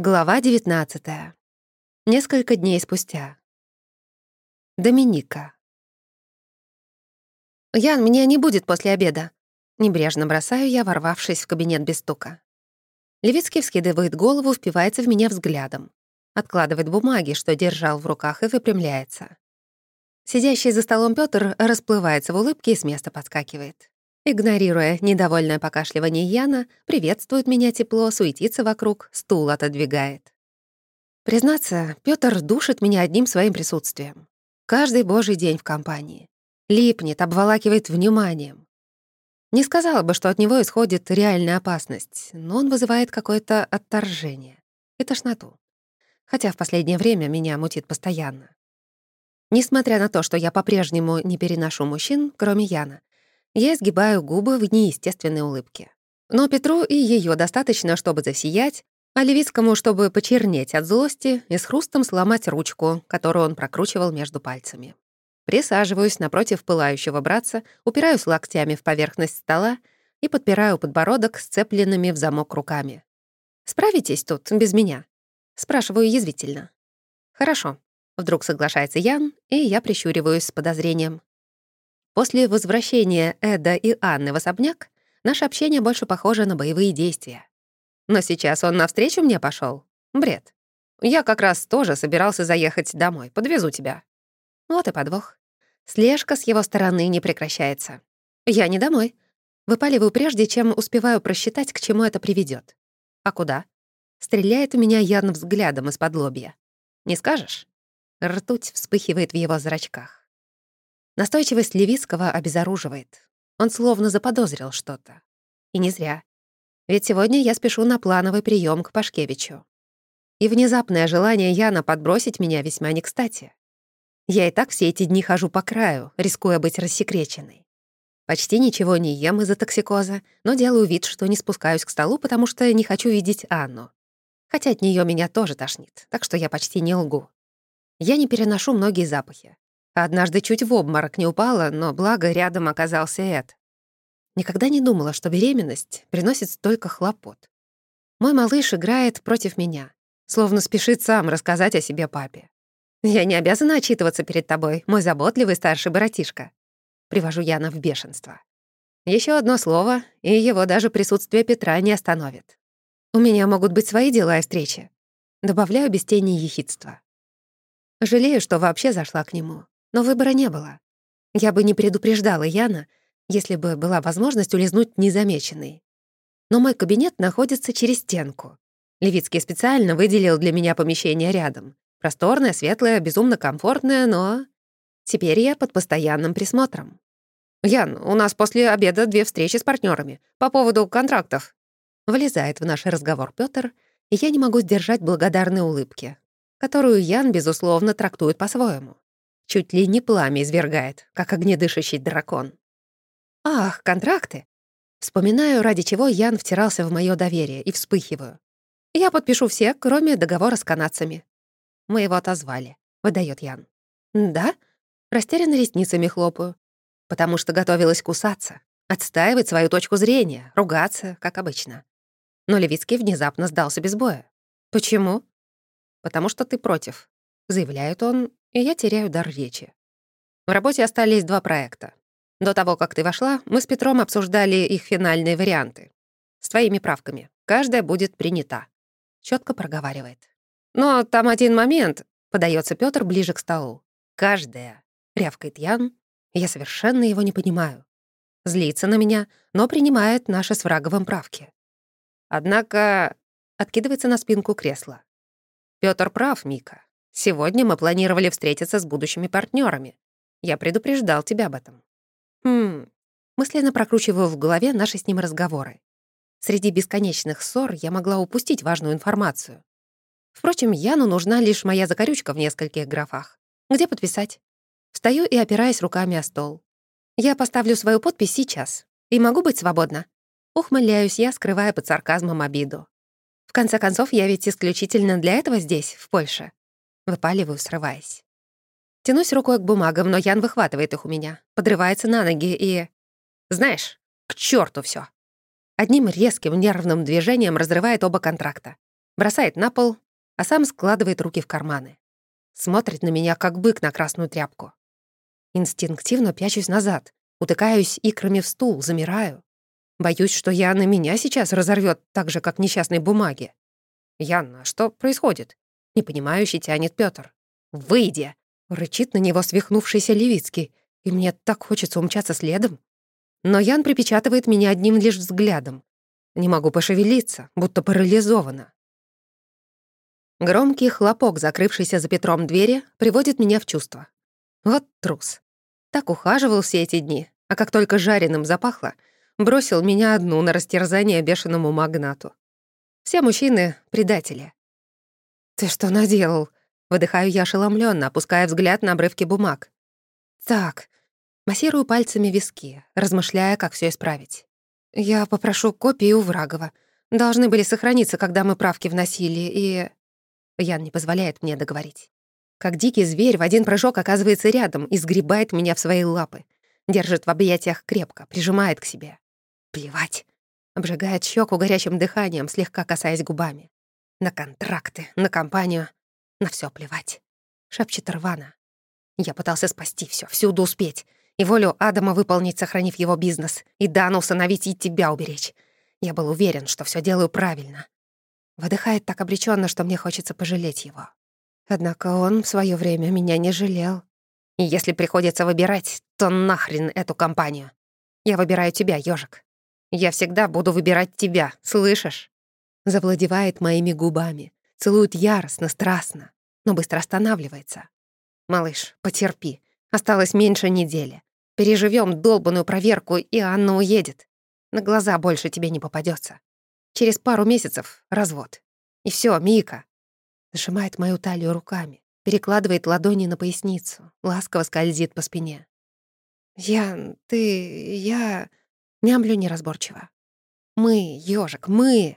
Глава 19. Несколько дней спустя. Доминика. «Ян, меня не будет после обеда». Небрежно бросаю я, ворвавшись в кабинет без стука. Левицкий вскидывает голову, впивается в меня взглядом. Откладывает бумаги, что держал в руках, и выпрямляется. Сидящий за столом Пётр расплывается в улыбке и с места подскакивает. Игнорируя недовольное покашливание Яна, приветствует меня тепло, суетится вокруг, стул отодвигает. Признаться, Пётр душит меня одним своим присутствием. Каждый божий день в компании. Липнет, обволакивает вниманием. Не сказала бы, что от него исходит реальная опасность, но он вызывает какое-то отторжение и тошноту. Хотя в последнее время меня мутит постоянно. Несмотря на то, что я по-прежнему не переношу мужчин, кроме Яна, я изгибаю губы в неестественной улыбке. Но Петру и ее достаточно, чтобы засиять, а Левицкому, чтобы почернеть от злости и с хрустом сломать ручку, которую он прокручивал между пальцами. Присаживаюсь напротив пылающего братца, упираюсь локтями в поверхность стола и подпираю подбородок сцепленными в замок руками. «Справитесь тут без меня?» Спрашиваю язвительно. «Хорошо», — вдруг соглашается Ян, и я прищуриваюсь с подозрением. После возвращения Эда и Анны в особняк наше общение больше похоже на боевые действия. Но сейчас он навстречу мне пошел. Бред. Я как раз тоже собирался заехать домой. Подвезу тебя. Вот и подвох. Слежка с его стороны не прекращается. Я не домой. Выпаливаю прежде, чем успеваю просчитать, к чему это приведет. А куда? Стреляет у меня явным взглядом из-под лобья. Не скажешь? Ртуть вспыхивает в его зрачках. Настойчивость Левицкого обезоруживает. Он словно заподозрил что-то. И не зря. Ведь сегодня я спешу на плановый прием к Пашкевичу. И внезапное желание Яна подбросить меня весьма не кстати. Я и так все эти дни хожу по краю, рискуя быть рассекреченной. Почти ничего не ем из-за токсикоза, но делаю вид, что не спускаюсь к столу, потому что не хочу видеть Анну. Хотя от нее меня тоже тошнит, так что я почти не лгу. Я не переношу многие запахи. Однажды чуть в обморок не упала, но благо рядом оказался Эд. Никогда не думала, что беременность приносит столько хлопот. Мой малыш играет против меня, словно спешит сам рассказать о себе папе. «Я не обязана отчитываться перед тобой, мой заботливый старший братишка». Привожу Яна в бешенство. Еще одно слово, и его даже присутствие Петра не остановит. У меня могут быть свои дела и встречи. Добавляю без тени ехидства. Жалею, что вообще зашла к нему. Но выбора не было. Я бы не предупреждала Яна, если бы была возможность улизнуть незамеченной. Но мой кабинет находится через стенку. Левицкий специально выделил для меня помещение рядом. Просторное, светлое, безумно комфортное, но... Теперь я под постоянным присмотром. «Ян, у нас после обеда две встречи с партнерами по поводу контрактов». Влезает в наш разговор Пётр, и я не могу сдержать благодарной улыбки, которую Ян, безусловно, трактует по-своему. Чуть ли не пламя извергает, как огнедышащий дракон. Ах, контракты! Вспоминаю, ради чего Ян втирался в мое доверие, и вспыхиваю. Я подпишу все, кроме договора с канадцами. Мы его отозвали, выдает Ян. Да? Растерянно ресницами хлопаю. Потому что готовилась кусаться, отстаивать свою точку зрения, ругаться, как обычно. Но Левицкий внезапно сдался без боя. Почему? Потому что ты против, заявляет он и я теряю дар речи. В работе остались два проекта. До того, как ты вошла, мы с Петром обсуждали их финальные варианты. С твоими правками. Каждая будет принята. Четко проговаривает. Но там один момент, подается Петр ближе к столу. Каждая, рявкает Ян. Я совершенно его не понимаю. Злится на меня, но принимает наши с враговым правки. Однако откидывается на спинку кресла. Петр прав, Мика. Сегодня мы планировали встретиться с будущими партнерами. Я предупреждал тебя об этом. Хм. Мысленно прокручиваю в голове наши с ним разговоры. Среди бесконечных ссор я могла упустить важную информацию. Впрочем, Яну нужна лишь моя закорючка в нескольких графах. Где подписать? Встаю и опираясь руками о стол. Я поставлю свою подпись сейчас. И могу быть свободна. Ухмыляюсь я, скрывая под сарказмом обиду. В конце концов, я ведь исключительно для этого здесь, в Польше. Выпаливаю, срываясь. Тянусь рукой к бумагам, но Ян выхватывает их у меня, подрывается на ноги и... Знаешь, к черту все. Одним резким нервным движением разрывает оба контракта. бросает на пол, а сам складывает руки в карманы. Смотрит на меня, как бык на красную тряпку. Инстинктивно пячусь назад, утыкаюсь икрами в стул, замираю. Боюсь, что я на меня сейчас разорвет так же, как несчастной бумаги. «Янна, что происходит?» Непонимающе тянет Пётр. «Выйди!» — рычит на него свихнувшийся Левицкий, и мне так хочется умчаться следом. Но Ян припечатывает меня одним лишь взглядом. Не могу пошевелиться, будто парализована. Громкий хлопок, закрывшийся за Петром двери, приводит меня в чувство. Вот трус. Так ухаживал все эти дни, а как только жареным запахло, бросил меня одну на растерзание бешеному магнату. Все мужчины — предатели. «Ты что наделал?» — выдыхаю я ошеломленно, опуская взгляд на обрывки бумаг. «Так, Массирую пальцами виски, размышляя, как все исправить. «Я попрошу копии у Врагова. Должны были сохраниться, когда мы правки вносили, и...» Ян не позволяет мне договорить. Как дикий зверь в один прыжок оказывается рядом и сгребает меня в свои лапы. Держит в объятиях крепко, прижимает к себе. Плевать. Обжигает щеку горячим дыханием, слегка касаясь губами. На контракты, на компанию. На все плевать. Шепчет рвано. Я пытался спасти все, всюду успеть и волю Адама выполнить, сохранив его бизнес, и Дану усыновить и тебя уберечь. Я был уверен, что все делаю правильно. Выдыхает так обреченно, что мне хочется пожалеть его. Однако он в свое время меня не жалел. И если приходится выбирать, то нахрен эту компанию. Я выбираю тебя, ежик. Я всегда буду выбирать тебя, слышишь? Завладевает моими губами, целует яростно, страстно, но быстро останавливается. Малыш, потерпи. Осталось меньше недели. Переживем долбанную проверку, и Анна уедет. На глаза больше тебе не попадется. Через пару месяцев — развод. И все, Мика. Сжимает мою талию руками, перекладывает ладони на поясницу, ласково скользит по спине. «Я... ты... я...» Мямлю неразборчиво. «Мы, ежик, мы...»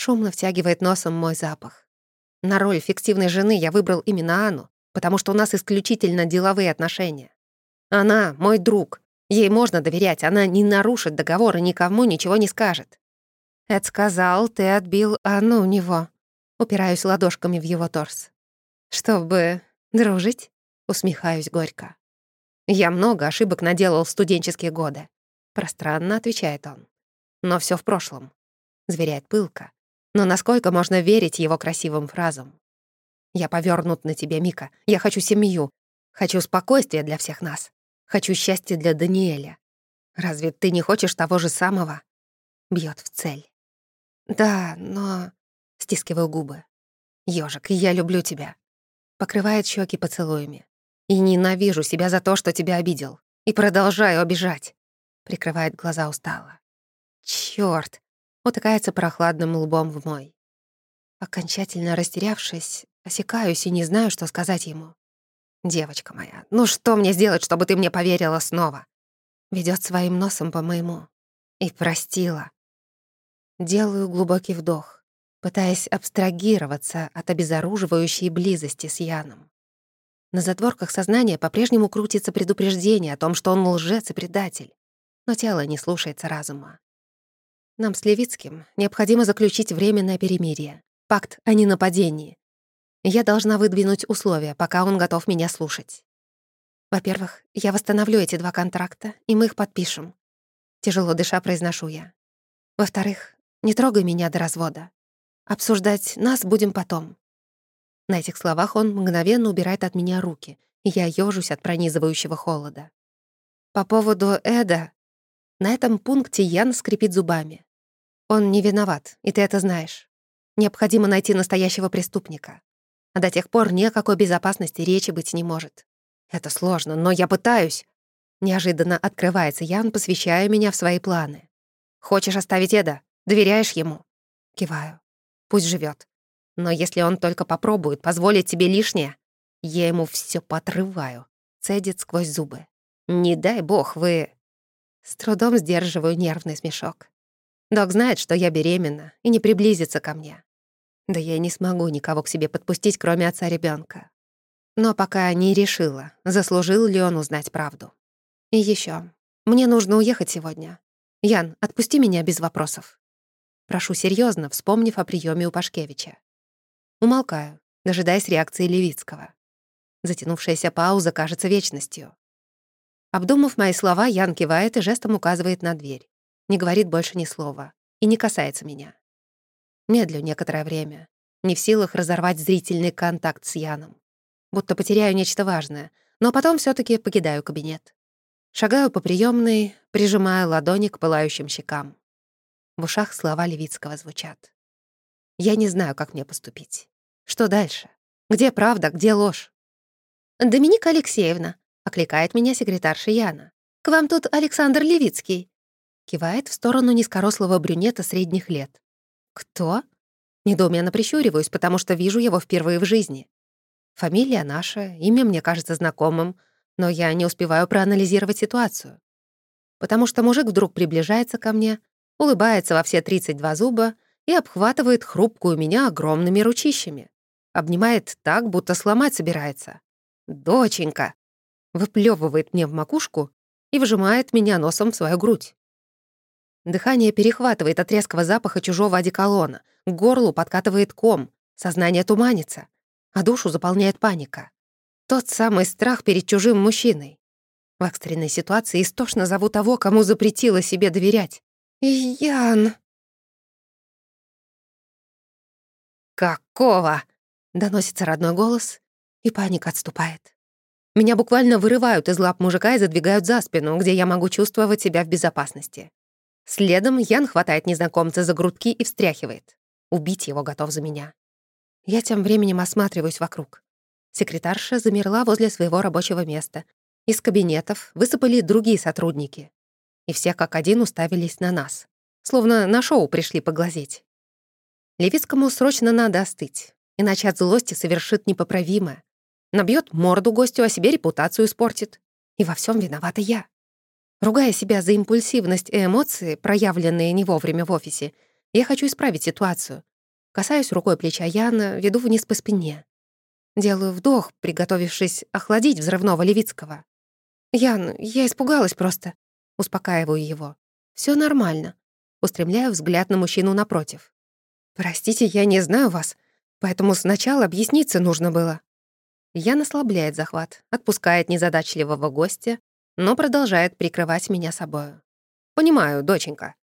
Шумно втягивает носом мой запах. На роль фиктивной жены я выбрал именно Анну, потому что у нас исключительно деловые отношения. Она мой друг. Ей можно доверять, она не нарушит договор и никому ничего не скажет. Эд сказал, ты отбил Анну у него. Упираюсь ладошками в его торс. Чтобы дружить, усмехаюсь горько. Я много ошибок наделал в студенческие годы. Пространно отвечает он. Но все в прошлом. Зверяет пылко. Но насколько можно верить его красивым фразам? Я повернут на тебе, Мика. Я хочу семью. Хочу спокойствия для всех нас. Хочу счастья для Даниэля. Разве ты не хочешь того же самого?» Бьет в цель. «Да, но...» Стискиваю губы. «Ёжик, я люблю тебя». Покрывает щеки поцелуями. «И ненавижу себя за то, что тебя обидел. И продолжаю обижать». Прикрывает глаза устало. «Чёрт!» Утыкается прохладным лбом в мой. Окончательно растерявшись, осекаюсь и не знаю, что сказать ему. «Девочка моя, ну что мне сделать, чтобы ты мне поверила снова?» Ведёт своим носом по моему. И простила. Делаю глубокий вдох, пытаясь абстрагироваться от обезоруживающей близости с Яном. На затворках сознания по-прежнему крутится предупреждение о том, что он лжец и предатель, но тело не слушается разума. Нам с Левицким необходимо заключить временное перемирие, пакт о ненападении, я должна выдвинуть условия, пока он готов меня слушать. Во-первых, я восстановлю эти два контракта, и мы их подпишем. Тяжело дыша произношу я. Во-вторых, не трогай меня до развода. Обсуждать нас будем потом. На этих словах он мгновенно убирает от меня руки, и я ёжусь от пронизывающего холода. По поводу Эда... На этом пункте Ян скрипит зубами. Он не виноват, и ты это знаешь. Необходимо найти настоящего преступника а до тех пор ни о какой безопасности речи быть не может. Это сложно, но я пытаюсь. Неожиданно открывается Ян, посвящая меня в свои планы. «Хочешь оставить Эда? Доверяешь ему?» Киваю. «Пусть живет. Но если он только попробует позволить тебе лишнее, я ему все потрываю», — цедит сквозь зубы. «Не дай бог вы...» С трудом сдерживаю нервный смешок. Док знает, что я беременна, и не приблизится ко мне. Да я не смогу никого к себе подпустить, кроме отца ребенка. Но пока не решила, заслужил ли он узнать правду. И еще, мне нужно уехать сегодня. Ян, отпусти меня без вопросов. Прошу серьезно, вспомнив о приеме у Пашкевича. Умолкаю, дожидаясь реакции Левицкого. Затянувшаяся пауза кажется вечностью. Обдумав мои слова, Ян кивает и жестом указывает на дверь. Не говорит больше ни слова. И не касается меня. Медлю некоторое время. Не в силах разорвать зрительный контакт с Яном. Будто потеряю нечто важное. Но потом все таки покидаю кабинет. Шагаю по приемной, прижимая ладони к пылающим щекам. В ушах слова Левицкого звучат. Я не знаю, как мне поступить. Что дальше? Где правда, где ложь? «Доминика Алексеевна», — окликает меня секретарша Яна. «К вам тут Александр Левицкий». Кивает в сторону низкорослого брюнета средних лет. «Кто?» Недоуменно прищуриваюсь, потому что вижу его впервые в жизни. Фамилия наша, имя мне кажется знакомым, но я не успеваю проанализировать ситуацию. Потому что мужик вдруг приближается ко мне, улыбается во все 32 зуба и обхватывает хрупкую меня огромными ручищами. Обнимает так, будто сломать собирается. «Доченька!» Выплёвывает мне в макушку и вжимает меня носом в свою грудь. Дыхание перехватывает от резкого запаха чужого одеколона, к горлу подкатывает ком, сознание туманится, а душу заполняет паника. Тот самый страх перед чужим мужчиной. В экстренной ситуации истошно зову того, кому запретила себе доверять. «Ян!» «Какого?» — доносится родной голос, и паника отступает. Меня буквально вырывают из лап мужика и задвигают за спину, где я могу чувствовать себя в безопасности. Следом Ян хватает незнакомца за грудки и встряхивает. Убить его готов за меня. Я тем временем осматриваюсь вокруг. Секретарша замерла возле своего рабочего места. Из кабинетов высыпали другие сотрудники. И все как один уставились на нас. Словно на шоу пришли поглазеть. Левицкому срочно надо остыть, иначе от злости совершит непоправимое. Набьет морду гостю, а себе репутацию испортит. И во всем виновата я. Ругая себя за импульсивность и эмоции, проявленные не вовремя в офисе, я хочу исправить ситуацию. Касаюсь рукой плеча Яна, веду вниз по спине. Делаю вдох, приготовившись охладить взрывного Левицкого. «Ян, я испугалась просто». Успокаиваю его. Все нормально». Устремляю взгляд на мужчину напротив. «Простите, я не знаю вас, поэтому сначала объясниться нужно было». Ян ослабляет захват, отпускает незадачливого гостя, но продолжает прикрывать меня собою. «Понимаю, доченька».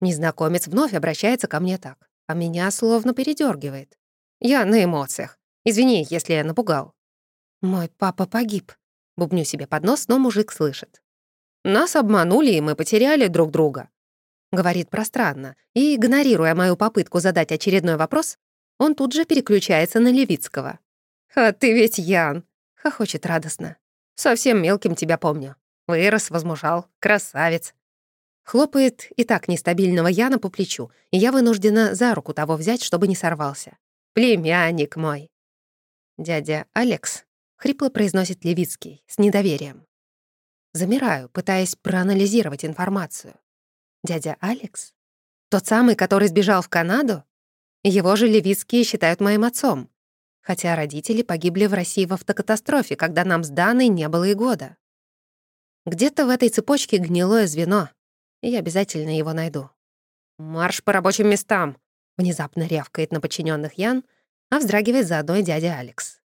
Незнакомец вновь обращается ко мне так, а меня словно передергивает. Я на эмоциях. Извини, если я напугал». «Мой папа погиб», — бубню себе под нос, но мужик слышит. «Нас обманули, и мы потеряли друг друга», — говорит пространно, и, игнорируя мою попытку задать очередной вопрос, он тут же переключается на Левицкого. «А ты ведь Ян», — хохочет радостно. «Совсем мелким тебя помню. Вырос, возмужал, красавец». Хлопает и так нестабильного Яна по плечу, и я вынуждена за руку того взять, чтобы не сорвался. «Племянник мой». «Дядя Алекс», — хрипло произносит Левицкий, с недоверием. Замираю, пытаясь проанализировать информацию. Дядя Алекс? Тот самый, который сбежал в Канаду? Его же Левицкие считают моим отцом. Хотя родители погибли в России в автокатастрофе, когда нам с Даной не было и года. Где-то в этой цепочке гнилое звено, я обязательно его найду. «Марш по рабочим местам!» — внезапно рявкает на подчиненных Ян, а вздрагивает заодно и дядя Алекс.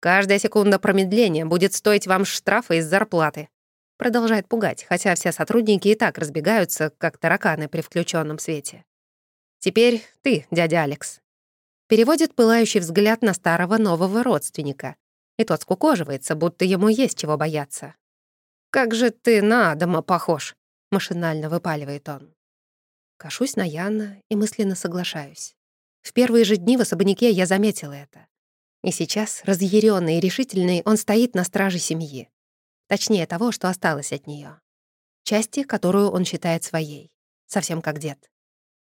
«Каждая секунда промедления будет стоить вам штрафа из зарплаты». Продолжает пугать, хотя все сотрудники и так разбегаются, как тараканы при включенном свете. «Теперь ты, дядя Алекс». Переводит пылающий взгляд на старого нового родственника, и тот скукоживается, будто ему есть чего бояться. «Как же ты на Адама похож!» — машинально выпаливает он. Кашусь на Яна и мысленно соглашаюсь. В первые же дни в особняке я заметила это. И сейчас, разъяренный и решительный, он стоит на страже семьи. Точнее, того, что осталось от нее. Части, которую он считает своей. Совсем как дед.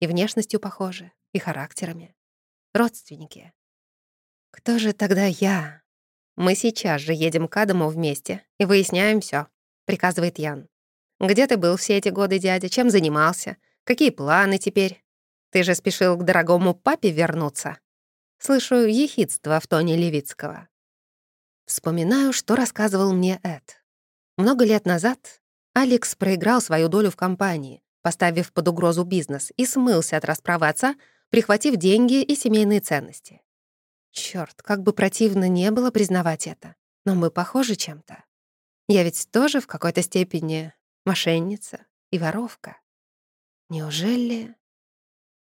И внешностью похожи, и характерами. Родственники. Кто же тогда я? Мы сейчас же едем к Адаму вместе и выясняем все, приказывает Ян. Где ты был все эти годы, дядя? Чем занимался? Какие планы теперь? Ты же спешил к дорогому папе вернуться?» Слышу ехидство в тоне Левицкого. Вспоминаю, что рассказывал мне Эд. Много лет назад Алекс проиграл свою долю в компании, поставив под угрозу бизнес, и смылся от расправы отца, прихватив деньги и семейные ценности. Чёрт, как бы противно не было признавать это, но мы похожи чем-то. Я ведь тоже в какой-то степени мошенница и воровка. Неужели...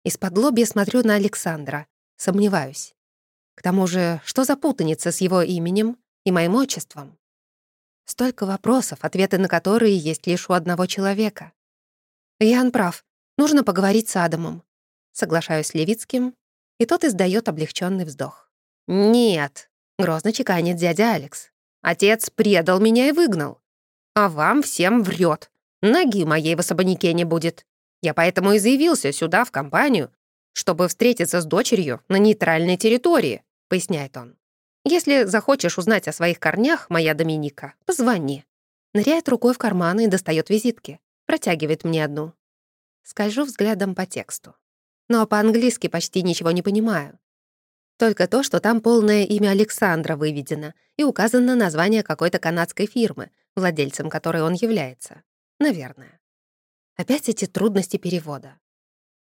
Из-под лобья смотрю на Александра, сомневаюсь. К тому же, что за путаница с его именем и моим отчеством? Столько вопросов, ответы на которые есть лишь у одного человека. Ян прав, нужно поговорить с Адамом. Соглашаюсь с Левицким, и тот издает облегченный вздох. «Нет», — грозно чеканит дядя Алекс. «Отец предал меня и выгнал. А вам всем врет. Ноги моей в особняке не будет. Я поэтому и заявился сюда, в компанию, чтобы встретиться с дочерью на нейтральной территории», — поясняет он. «Если захочешь узнать о своих корнях, моя Доминика, позвони». Ныряет рукой в карман и достает визитки. Протягивает мне одну. Скольжу взглядом по тексту. Но по-английски почти ничего не понимаю. Только то, что там полное имя Александра выведено и указано название какой-то канадской фирмы, владельцем которой он является. Наверное. Опять эти трудности перевода.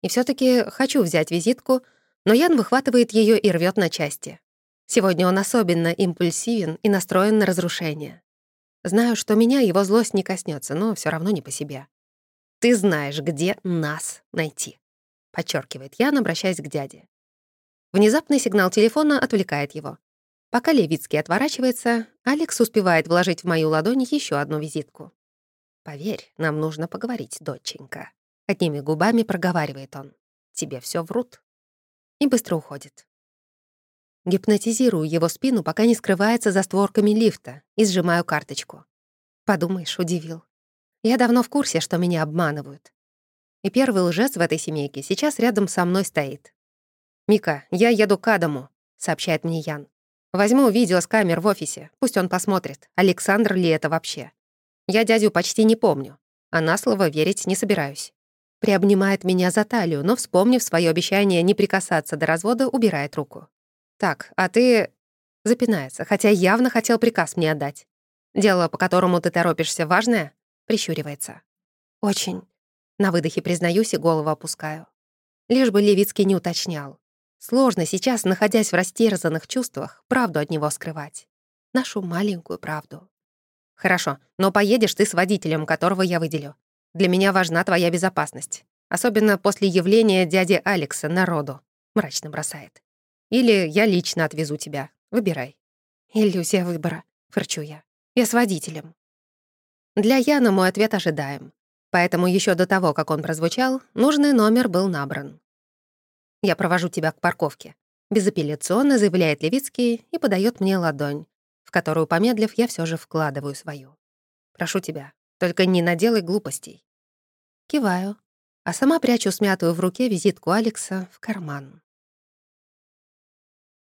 И все таки хочу взять визитку, но Ян выхватывает ее и рвет на части. Сегодня он особенно импульсивен и настроен на разрушение. Знаю, что меня его злость не коснется, но все равно не по себе. «Ты знаешь, где нас найти», — подчеркивает Ян, обращаясь к дяде. Внезапный сигнал телефона отвлекает его. Пока Левицкий отворачивается, Алекс успевает вложить в мою ладонь еще одну визитку. «Поверь, нам нужно поговорить, доченька». Одними губами проговаривает он. «Тебе все врут». И быстро уходит. Гипнотизирую его спину, пока не скрывается за створками лифта, и сжимаю карточку. Подумаешь, удивил. Я давно в курсе, что меня обманывают. И первый лжец в этой семейке сейчас рядом со мной стоит. «Мика, я еду к Адаму», — сообщает мне Ян. «Возьму видео с камер в офисе, пусть он посмотрит, Александр ли это вообще. Я дядю почти не помню, а на слово верить не собираюсь». Приобнимает меня за талию, но, вспомнив свое обещание не прикасаться до развода, убирает руку. «Так, а ты...» Запинается, хотя явно хотел приказ мне отдать. «Дело, по которому ты торопишься, важное?» Прищуривается. «Очень». На выдохе признаюсь и голову опускаю. Лишь бы Левицкий не уточнял. Сложно сейчас, находясь в растерзанных чувствах, правду от него скрывать. Нашу маленькую правду. «Хорошо, но поедешь ты с водителем, которого я выделю. Для меня важна твоя безопасность. Особенно после явления дяди Алекса народу. Мрачно бросает. Или я лично отвезу тебя. Выбирай. Иллюзия выбора, фырчу я. Я с водителем. Для Яна мой ответ ожидаем. Поэтому еще до того, как он прозвучал, нужный номер был набран. «Я провожу тебя к парковке», — безапелляционно заявляет Левицкий и подает мне ладонь, в которую, помедлив, я все же вкладываю свою. «Прошу тебя, только не наделай глупостей». Киваю, а сама прячу смятую в руке визитку Алекса в карман.